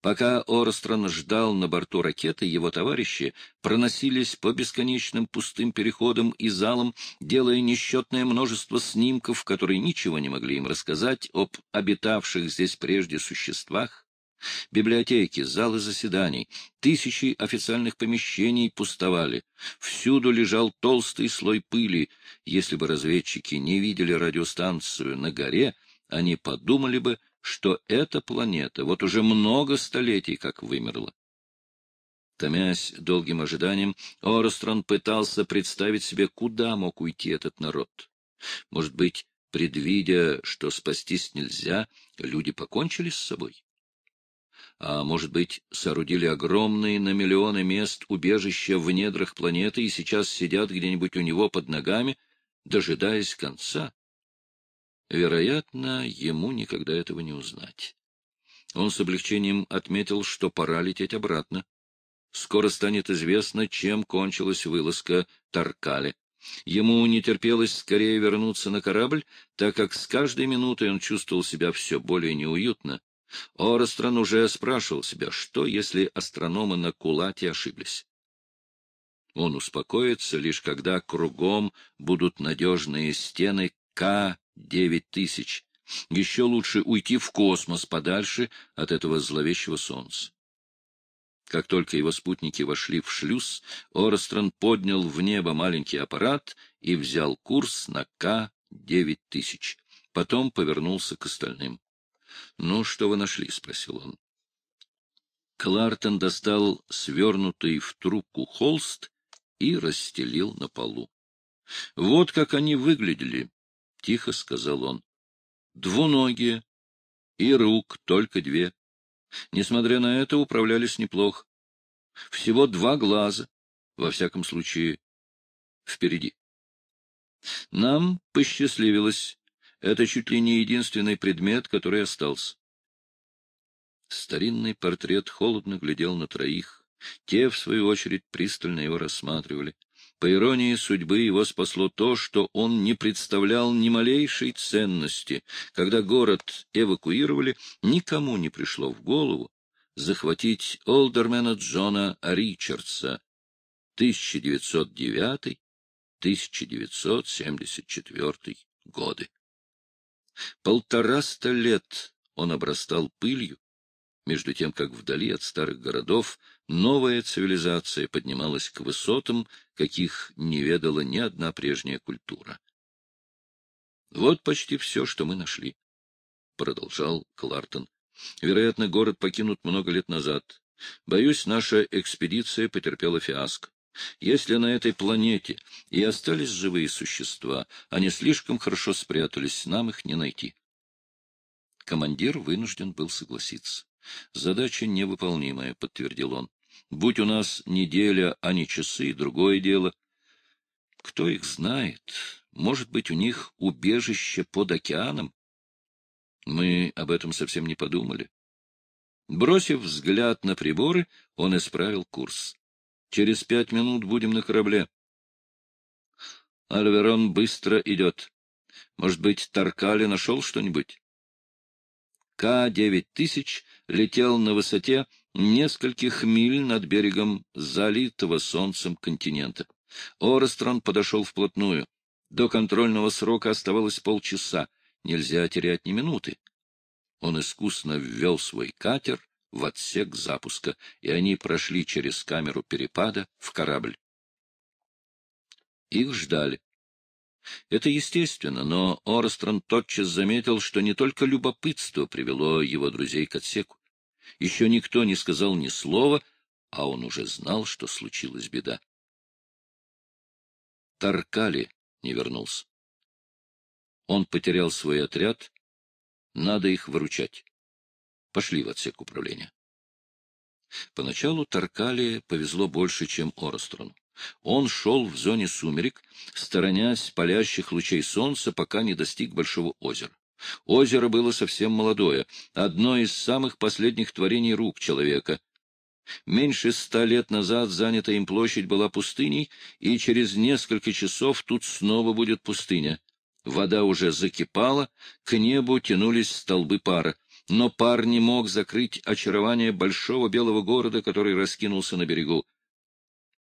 Пока Орострон ждал на борту ракеты, его товарищи проносились по бесконечным пустым переходам и залам, делая несчетное множество снимков, которые ничего не могли им рассказать об обитавших здесь прежде существах. Библиотеки, залы заседаний, тысячи официальных помещений пустовали. Всюду лежал толстый слой пыли. Если бы разведчики не видели радиостанцию на горе, они подумали бы, что эта планета вот уже много столетий как вымерла. Томясь долгим ожиданием, Орострон пытался представить себе, куда мог уйти этот народ. Может быть, предвидя, что спастись нельзя, люди покончили с собой? А может быть, соорудили огромные на миллионы мест убежища в недрах планеты и сейчас сидят где-нибудь у него под ногами, дожидаясь конца? Вероятно, ему никогда этого не узнать. Он с облегчением отметил, что пора лететь обратно. Скоро станет известно, чем кончилась вылазка Таркали. Ему не терпелось скорее вернуться на корабль, так как с каждой минутой он чувствовал себя все более неуютно. Орестрон уже спрашивал себя, что, если астрономы на Кулате ошиблись. Он успокоится, лишь когда кругом будут надежные стены К девять тысяч. Еще лучше уйти в космос подальше от этого зловещего солнца. Как только его спутники вошли в шлюз, Орестрон поднял в небо маленький аппарат и взял курс на К-9000. Потом повернулся к остальным. — Ну, что вы нашли? — спросил он. Клартон достал свернутый в трубку холст и расстелил на полу. Вот как они выглядели, — тихо сказал он. — Двуногие. И рук только две. Несмотря на это, управлялись неплохо. Всего два глаза, во всяком случае, впереди. Нам посчастливилось. Это чуть ли не единственный предмет, который остался. Старинный портрет холодно глядел на троих. Те, в свою очередь, пристально его рассматривали. По иронии судьбы его спасло то, что он не представлял ни малейшей ценности. Когда город эвакуировали, никому не пришло в голову захватить олдермена Джона Ричардса 1909-1974 годы. Полтораста лет он обрастал пылью, между тем как вдали от старых городов новая цивилизация поднималась к высотам, каких не ведала ни одна прежняя культура. «Вот почти все, что мы нашли», — продолжал Клартон. «Вероятно, город покинут много лет назад. Боюсь, наша экспедиция потерпела фиаско. Если на этой планете и остались живые существа, они слишком хорошо спрятались, нам их не найти». Командир вынужден был согласиться. Задача невыполнимая, — подтвердил он. Будь у нас неделя, а не часы, другое дело. Кто их знает? Может быть, у них убежище под океаном? Мы об этом совсем не подумали. Бросив взгляд на приборы, он исправил курс. Через пять минут будем на корабле. Альверон быстро идет. Может быть, Таркали нашел что-нибудь? К-9000 летел на высоте нескольких миль над берегом залитого солнцем континента. Орестрон подошел вплотную. До контрольного срока оставалось полчаса. Нельзя терять ни минуты. Он искусно ввел свой катер в отсек запуска, и они прошли через камеру перепада в корабль. Их ждали. Это естественно, но Орестрон тотчас заметил, что не только любопытство привело его друзей к отсеку. Еще никто не сказал ни слова, а он уже знал, что случилась беда. Таркали не вернулся. Он потерял свой отряд, надо их выручать. Пошли в отсек управления. Поначалу Таркали повезло больше, чем Орострону. Он шел в зоне сумерек, сторонясь палящих лучей солнца, пока не достиг большого озера. Озеро было совсем молодое, одно из самых последних творений рук человека. Меньше ста лет назад занятая им площадь была пустыней, и через несколько часов тут снова будет пустыня. Вода уже закипала, к небу тянулись столбы пара. но пар не мог закрыть очарование большого белого города, который раскинулся на берегу.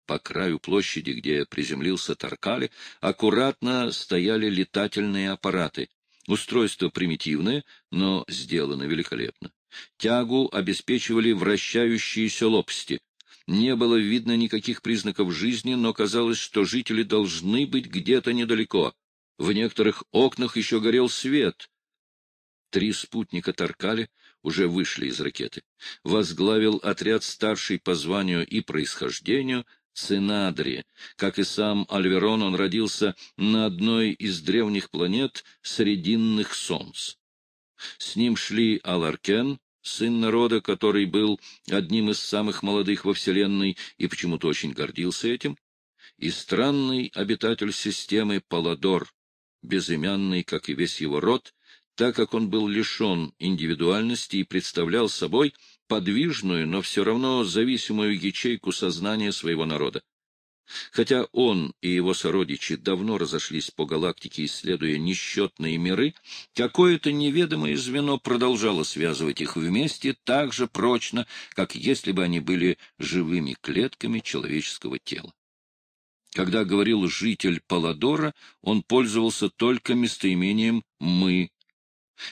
По краю площади, где приземлился Таркали, аккуратно стояли летательные аппараты. Устройство примитивное, но сделано великолепно. Тягу обеспечивали вращающиеся лопасти. Не было видно никаких признаков жизни, но казалось, что жители должны быть где-то недалеко. В некоторых окнах еще горел свет. Три спутника Таркали уже вышли из ракеты. Возглавил отряд старший по званию и происхождению Цинадри. Как и сам Альверон, он родился на одной из древних планет Срединных Солнц. С ним шли Аларкен, сын народа, который был одним из самых молодых во Вселенной и почему-то очень гордился этим, и странный обитатель системы Паладор, безымянный, как и весь его род, так как он был лишен индивидуальности и представлял собой подвижную, но все равно зависимую ячейку сознания своего народа. Хотя он и его сородичи давно разошлись по галактике, исследуя несчетные миры, какое-то неведомое звено продолжало связывать их вместе так же прочно, как если бы они были живыми клетками человеческого тела. Когда говорил житель Паладора, он пользовался только местоимением «мы».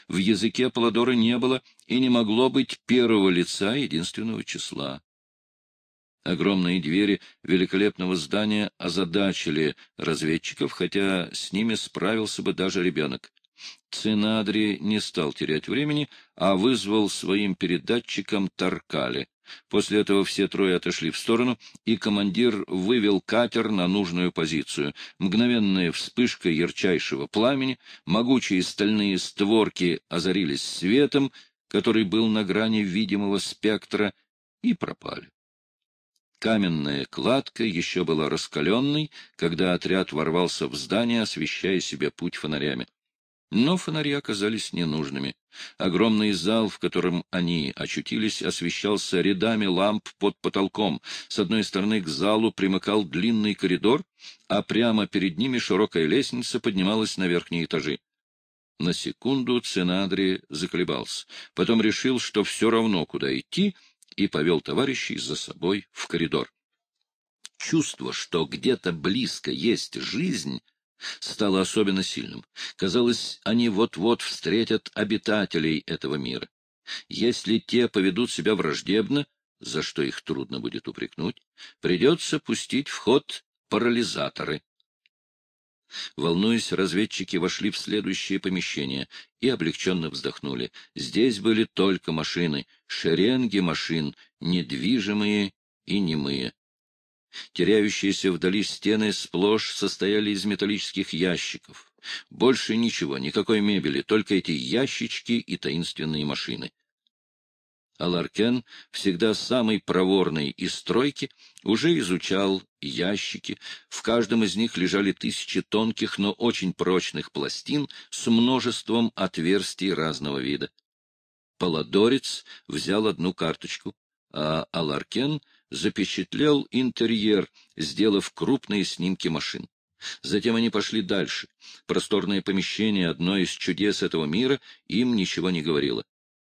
В языке Паладора не было и не могло быть первого лица единственного числа. Огромные двери великолепного здания озадачили разведчиков, хотя с ними справился бы даже ребенок. Цинадри не стал терять времени, а вызвал своим передатчиком Таркали. После этого все трое отошли в сторону, и командир вывел катер на нужную позицию. Мгновенная вспышка ярчайшего пламени, могучие стальные створки озарились светом, который был на грани видимого спектра, и пропали. Каменная кладка еще была раскаленной, когда отряд ворвался в здание, освещая себе путь фонарями. Но фонари оказались ненужными. Огромный зал, в котором они очутились, освещался рядами ламп под потолком. С одной стороны к залу примыкал длинный коридор, а прямо перед ними широкая лестница поднималась на верхние этажи. На секунду Ценадри заколебался, потом решил, что все равно, куда идти, и повел товарищей за собой в коридор. Чувство, что где-то близко есть жизнь, стало особенно сильным. Казалось, они вот-вот встретят обитателей этого мира. Если те поведут себя враждебно, за что их трудно будет упрекнуть, придется пустить в ход парализаторы. Волнуясь, разведчики вошли в следующее помещение и облегченно вздохнули. Здесь были только машины, шеренги машин, недвижимые и немые. Теряющиеся вдали стены сплошь состояли из металлических ящиков. Больше ничего, никакой мебели, только эти ящички и таинственные машины. Аларкен, всегда самый проворный из стройки, уже изучал ящики. В каждом из них лежали тысячи тонких, но очень прочных пластин с множеством отверстий разного вида. Паладорец взял одну карточку, а Аларкен запечатлел интерьер, сделав крупные снимки машин. Затем они пошли дальше. Просторное помещение, одно из чудес этого мира, им ничего не говорило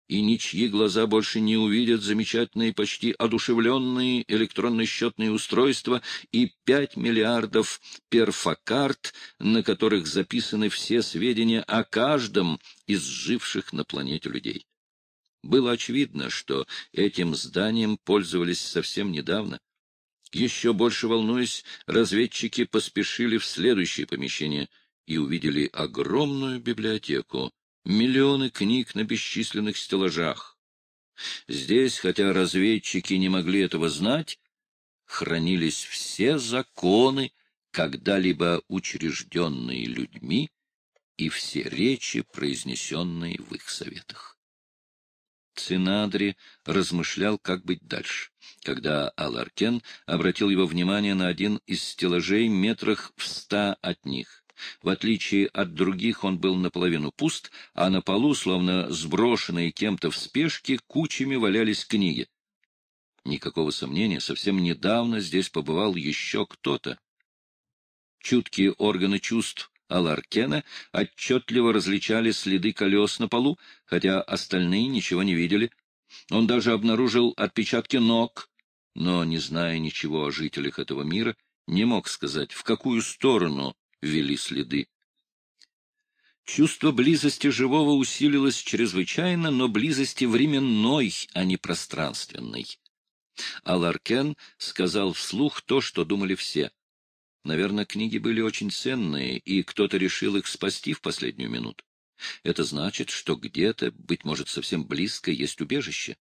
и ничьи глаза больше не увидят замечательные, почти одушевленные электронно-счетные устройства и пять миллиардов перфокарт, на которых записаны все сведения о каждом из живших на планете людей. Было очевидно, что этим зданием пользовались совсем недавно. Еще больше волнуясь, разведчики поспешили в следующее помещение и увидели огромную библиотеку, миллионы книг на бесчисленных стеллажах. Здесь, хотя разведчики не могли этого знать, хранились все законы, когда-либо учрежденные людьми, и все речи, произнесенные в их советах. Цинадри размышлял, как быть дальше, когда Аларкен обратил его внимание на один из стеллажей метрах в ста от них. В отличие от других он был наполовину пуст, а на полу, словно сброшенные кем-то в спешке, кучами валялись книги. Никакого сомнения, совсем недавно здесь побывал еще кто-то. Чуткие органы чувств Аларкена отчетливо различали следы колес на полу, хотя остальные ничего не видели. Он даже обнаружил отпечатки ног, но, не зная ничего о жителях этого мира, не мог сказать, в какую сторону вели следы. Чувство близости живого усилилось чрезвычайно, но близости временной, а не пространственной. Аларкен сказал вслух то, что думали все. Наверное, книги были очень ценные, и кто-то решил их спасти в последнюю минуту. Это значит, что где-то, быть может, совсем близко, есть убежище.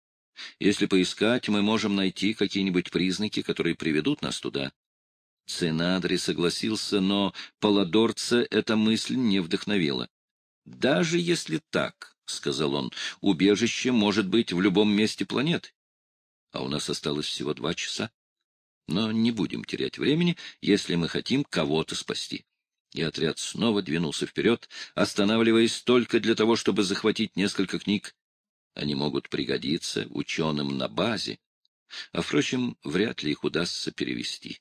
Если поискать, мы можем найти какие-нибудь признаки, которые приведут нас туда. Ценадри согласился, но Паладорца эта мысль не вдохновила. Даже если так, — сказал он, — убежище может быть в любом месте планеты. А у нас осталось всего два часа. Но не будем терять времени, если мы хотим кого-то спасти. И отряд снова двинулся вперед, останавливаясь только для того, чтобы захватить несколько книг. Они могут пригодиться ученым на базе, а, впрочем, вряд ли их удастся перевести.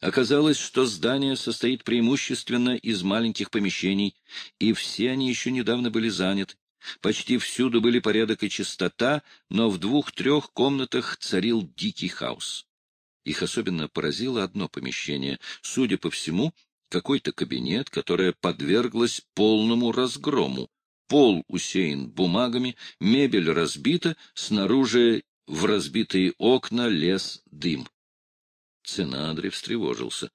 Оказалось, что здание состоит преимущественно из маленьких помещений, и все они еще недавно были заняты. Почти всюду были порядок и чистота, но в двух-трех комнатах царил дикий хаос. Их особенно поразило одно помещение, судя по всему, какой-то кабинет, которое подверглось полному разгрому. Пол усеян бумагами, мебель разбита, снаружи в разбитые окна лез дым. Ценадри встревожился.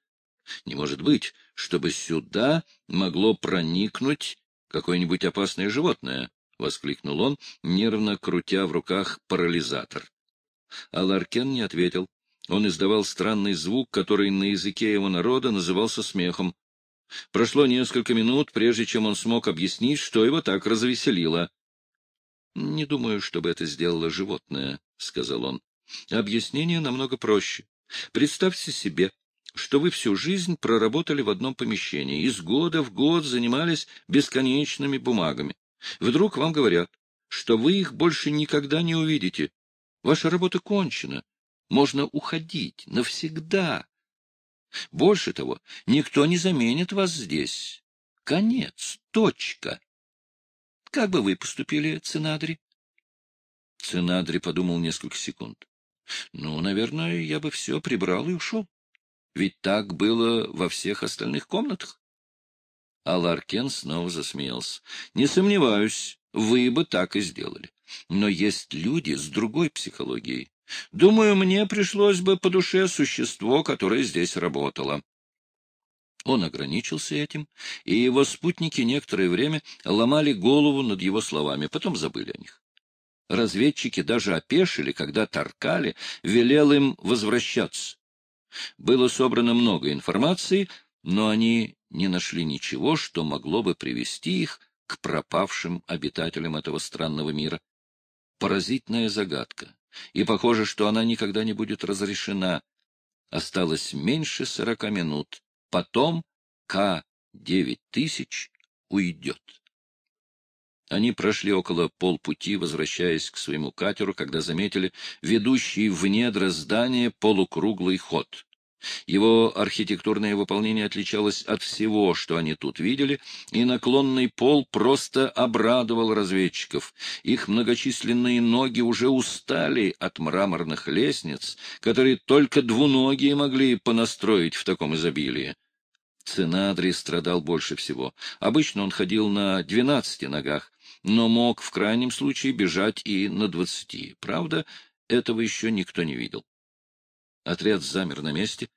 Не может быть, чтобы сюда могло проникнуть какое-нибудь опасное животное, — воскликнул он, нервно крутя в руках парализатор. А Ларкен не ответил. Он издавал странный звук, который на языке его народа назывался смехом. Прошло несколько минут, прежде чем он смог объяснить, что его так развеселило. — Не думаю, чтобы это сделало животное, — сказал он. — Объяснение намного проще. Представьте себе, что вы всю жизнь проработали в одном помещении, из года в год занимались бесконечными бумагами. Вдруг вам говорят, что вы их больше никогда не увидите. Ваша работа кончена. Можно уходить навсегда. Больше того, никто не заменит вас здесь. Конец. Точка. Как бы вы поступили, Цинадри? Цинадри подумал несколько секунд. Ну, наверное, я бы все прибрал и ушел. Ведь так было во всех остальных комнатах. А Ларкен снова засмеялся. — Не сомневаюсь, вы бы так и сделали. Но есть люди с другой психологией. Думаю, мне пришлось бы по душе существо, которое здесь работало. Он ограничился этим, и его спутники некоторое время ломали голову над его словами, потом забыли о них. Разведчики даже опешили, когда Таркали велел им возвращаться. Было собрано много информации, но они не нашли ничего, что могло бы привести их к пропавшим обитателям этого странного мира. Поразительная загадка, и похоже, что она никогда не будет разрешена. Осталось меньше сорока минут. Потом К-9000 уйдет. Они прошли около полпути, возвращаясь к своему катеру, когда заметили ведущий в недра здания полукруглый ход. Его архитектурное выполнение отличалось от всего, что они тут видели, и наклонный пол просто обрадовал разведчиков. Их многочисленные ноги уже устали от мраморных лестниц, которые только двуногие могли понастроить в таком изобилии. Ценадри страдал больше всего. Обычно он ходил на двенадцати ногах, но мог в крайнем случае бежать и на двадцати. Правда, этого еще никто не видел. Отряд замер на месте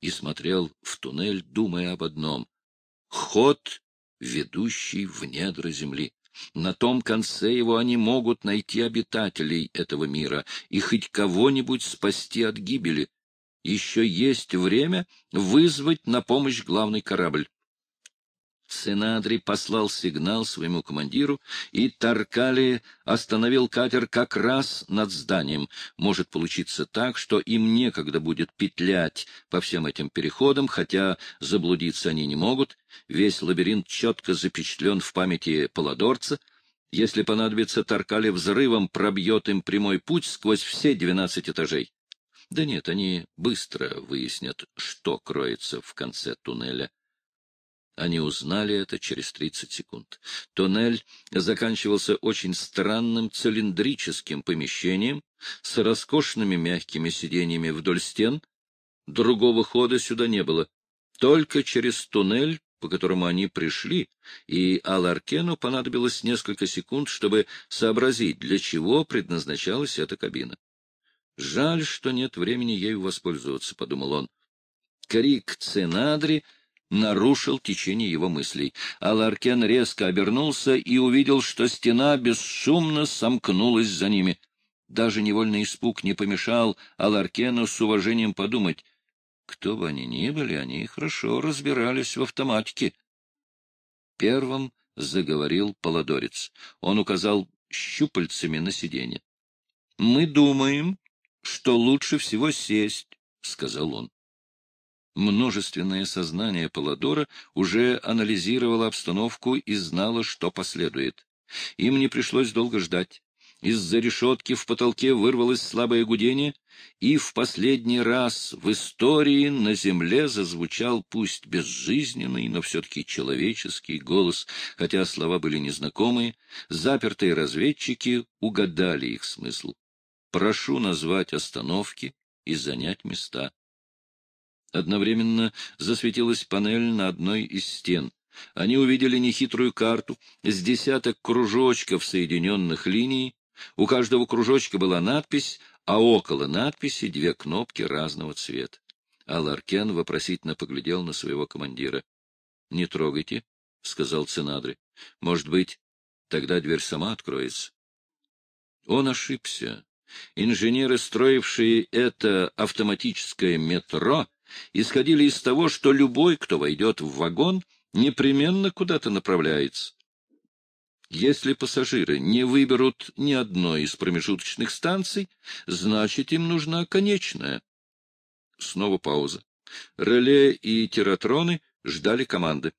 и смотрел в туннель, думая об одном — ход, ведущий в недра земли. На том конце его они могут найти обитателей этого мира и хоть кого-нибудь спасти от гибели. Еще есть время вызвать на помощь главный корабль. Сенадри послал сигнал своему командиру, и Таркали остановил катер как раз над зданием. Может получиться так, что им некогда будет петлять по всем этим переходам, хотя заблудиться они не могут. Весь лабиринт четко запечатлен в памяти Паладорца. Если понадобится, Таркали взрывом пробьет им прямой путь сквозь все двенадцать этажей. Да нет, они быстро выяснят, что кроется в конце туннеля. Они узнали это через 30 секунд. Тоннель заканчивался очень странным цилиндрическим помещением с роскошными мягкими сиденьями вдоль стен. Другого хода сюда не было. Только через туннель, по которому они пришли, и Аларкену понадобилось несколько секунд, чтобы сообразить, для чего предназначалась эта кабина. «Жаль, что нет времени ею воспользоваться», — подумал он. Крик Ценадри — нарушил течение его мыслей. Аларкен резко обернулся и увидел, что стена бесшумно сомкнулась за ними. Даже невольный испуг не помешал Аларкену с уважением подумать. Кто бы они ни были, они хорошо разбирались в автоматике. Первым заговорил Полодорец. Он указал щупальцами на сиденье. — Мы думаем, что лучше всего сесть, — сказал он. Множественное сознание Паладора уже анализировало обстановку и знало, что последует. Им не пришлось долго ждать. Из-за решетки в потолке вырвалось слабое гудение, и в последний раз в истории на земле зазвучал пусть безжизненный, но все-таки человеческий голос, хотя слова были незнакомые, запертые разведчики угадали их смысл. «Прошу назвать остановки и занять места». Одновременно засветилась панель на одной из стен. Они увидели нехитрую карту с десяток кружочков, соединенных линией. У каждого кружочка была надпись, а около надписи две кнопки разного цвета. Аларкен вопросительно поглядел на своего командира. — Не трогайте, — сказал Ценадри. — Может быть, тогда дверь сама откроется. Он ошибся. Инженеры, строившие это автоматическое метро, исходили из того, что любой, кто войдет в вагон, непременно куда-то направляется. Если пассажиры не выберут ни одной из промежуточных станций, значит, им нужна конечная. Снова пауза. Реле и тератроны ждали команды.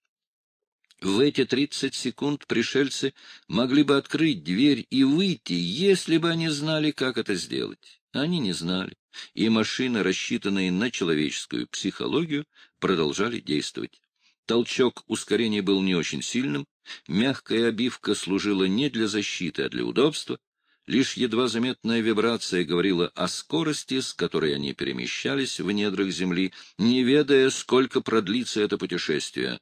В эти тридцать секунд пришельцы могли бы открыть дверь и выйти, если бы они знали, как это сделать. Они не знали, и машины, рассчитанные на человеческую психологию, продолжали действовать. Толчок ускорения был не очень сильным, мягкая обивка служила не для защиты, а для удобства. Лишь едва заметная вибрация говорила о скорости, с которой они перемещались в недрах Земли, не ведая, сколько продлится это путешествие.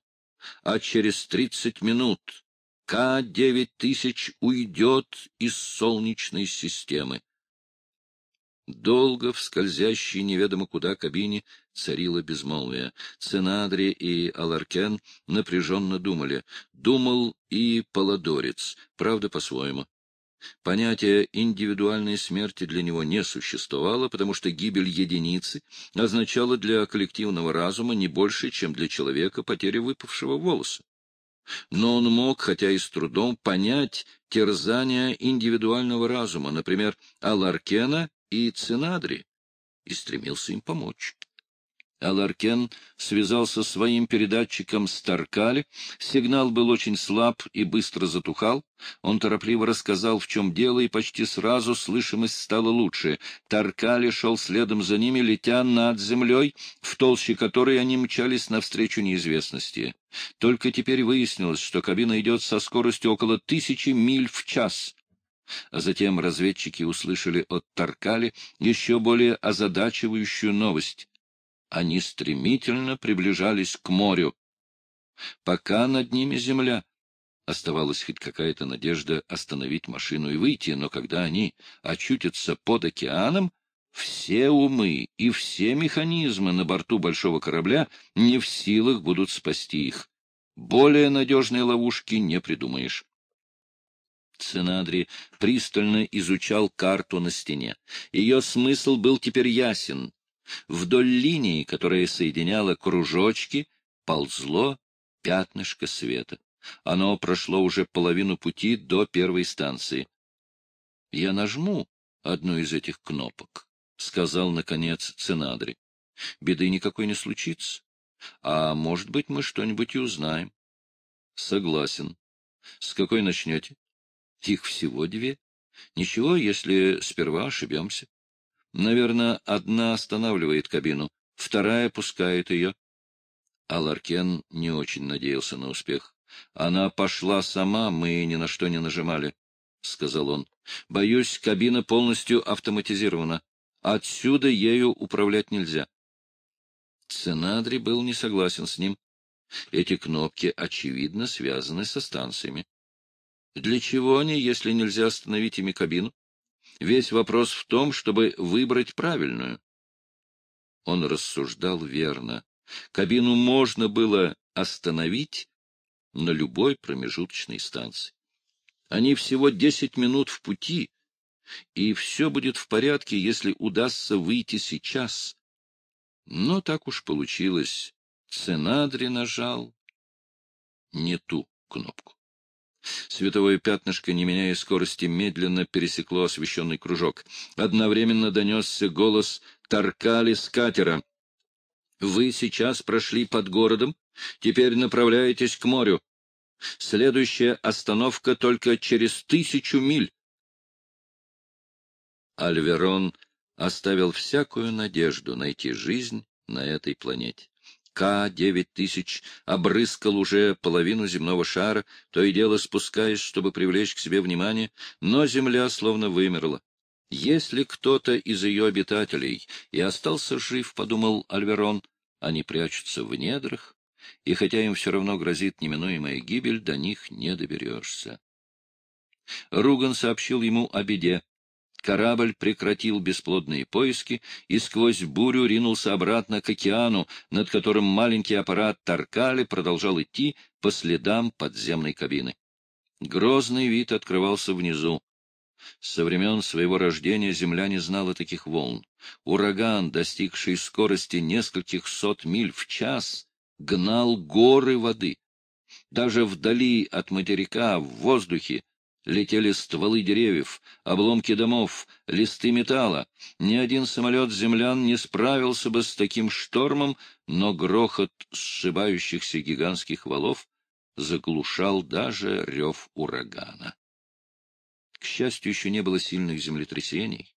А через тридцать минут К-9000 уйдет из Солнечной системы. Долго в скользящей неведомо куда кабине царило безмолвие. Ценадри и Аларкен напряженно думали. Думал и Полодорец, правда, по-своему. Понятие индивидуальной смерти для него не существовало, потому что гибель единицы означала для коллективного разума не больше, чем для человека потеря выпавшего волоса. Но он мог, хотя и с трудом, понять терзания индивидуального разума, например, Аларкена и Цинадри, и стремился им помочь. Аларкен связался со своим передатчиком с Таркали. Сигнал был очень слаб и быстро затухал. Он торопливо рассказал, в чем дело, и почти сразу слышимость стала лучше. Таркали шел следом за ними, летя над землей, в толще которой они мчались навстречу неизвестности. Только теперь выяснилось, что кабина идет со скоростью около тысячи миль в час. А затем разведчики услышали от Таркали еще более озадачивающую новость. Они стремительно приближались к морю. Пока над ними земля, оставалась хоть какая-то надежда остановить машину и выйти, но когда они очутятся под океаном, все умы и все механизмы на борту большого корабля не в силах будут спасти их. Более надежной ловушки не придумаешь. Ценадри пристально изучал карту на стене. Ее смысл был теперь ясен. Вдоль линии, которая соединяла кружочки, ползло пятнышко света. Оно прошло уже половину пути до первой станции. — Я нажму одну из этих кнопок, — сказал, наконец, Ценадри. — Беды никакой не случится. А может быть, мы что-нибудь и узнаем. — Согласен. — С какой начнете? Их всего две. Ничего, если сперва ошибемся. Наверное, одна останавливает кабину, вторая пускает ее. Аларкен не очень надеялся на успех. Она пошла сама, мы ни на что не нажимали, — сказал он. — Боюсь, кабина полностью автоматизирована. Отсюда ею управлять нельзя. Ценадри был не согласен с ним. Эти кнопки, очевидно, связаны со станциями. Для чего они, если нельзя остановить ими кабину? Весь вопрос в том, чтобы выбрать правильную. Он рассуждал верно. Кабину можно было остановить на любой промежуточной станции. Они всего десять минут в пути, и все будет в порядке, если удастся выйти сейчас. Но так уж получилось. Ценадри нажал не ту кнопку. Световое пятнышко, не меняя скорости, медленно пересекло освещенный кружок. Одновременно донесся голос Таркали с катера. — Вы сейчас прошли под городом, теперь направляетесь к морю. Следующая остановка только через тысячу миль. Альверон оставил всякую надежду найти жизнь на этой планете. К-9000 обрыскал уже половину земного шара, то и дело спускаясь, чтобы привлечь к себе внимание, но Земля словно вымерла. Если кто-то из ее обитателей и остался жив, — подумал Альверон, — они прячутся в недрах, и хотя им все равно грозит неминуемая гибель, до них не доберешься. Руган сообщил ему о беде. Корабль прекратил бесплодные поиски и сквозь бурю ринулся обратно к океану, над которым маленький аппарат Таркали продолжал идти по следам подземной кабины. Грозный вид открывался внизу. Со времен своего рождения Земля не знала таких волн. Ураган, достигший скорости нескольких сот миль в час, гнал горы воды. Даже вдали от материка, в воздухе, летели стволы деревьев, обломки домов, листы металла. Ни один самолет землян не справился бы с таким штормом, но грохот сшибающихся гигантских валов заглушал даже рев урагана. К счастью, еще не было сильных землетрясений.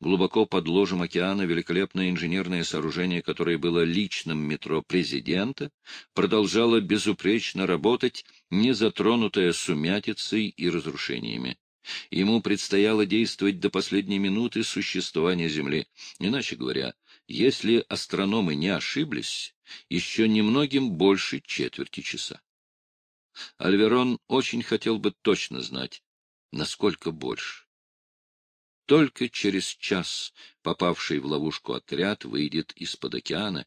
Глубоко под ложем океана великолепное инженерное сооружение, которое было личным метро президента, продолжало безупречно работать, не затронутое сумятицей и разрушениями. Ему предстояло действовать до последней минуты существования Земли. Иначе говоря, если астрономы не ошиблись, еще немногим больше четверти часа. Альверон очень хотел бы точно знать, насколько больше. Только через час попавший в ловушку отряд выйдет из-под океана,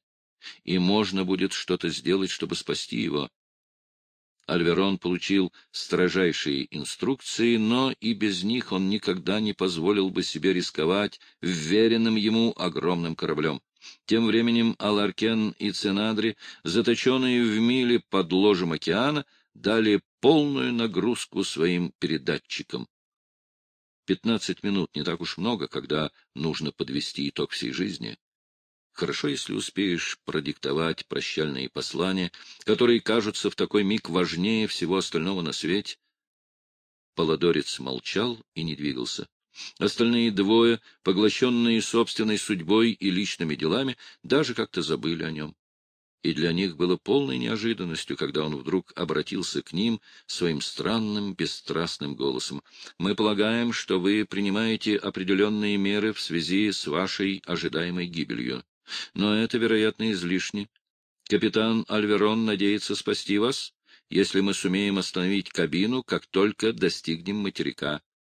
и можно будет что-то сделать, чтобы спасти его. Альверон получил строжайшие инструкции, но и без них он никогда не позволил бы себе рисковать вверенным ему огромным кораблем. Тем временем Аларкен и Ценадри, заточенные в миле под ложем океана, дали полную нагрузку своим передатчикам. Пятнадцать минут не так уж много, когда нужно подвести итог всей жизни. Хорошо, если успеешь продиктовать прощальные послания, которые кажутся в такой миг важнее всего остального на свете. Полодорец молчал и не двигался. Остальные двое, поглощенные собственной судьбой и личными делами, даже как-то забыли о нем и для них было полной неожиданностью, когда он вдруг обратился к ним своим странным, бесстрастным голосом. «Мы полагаем, что вы принимаете определенные меры в связи с вашей ожидаемой гибелью. Но это, вероятно, излишне. Капитан Альверон надеется спасти вас, если мы сумеем остановить кабину, как только достигнем материка.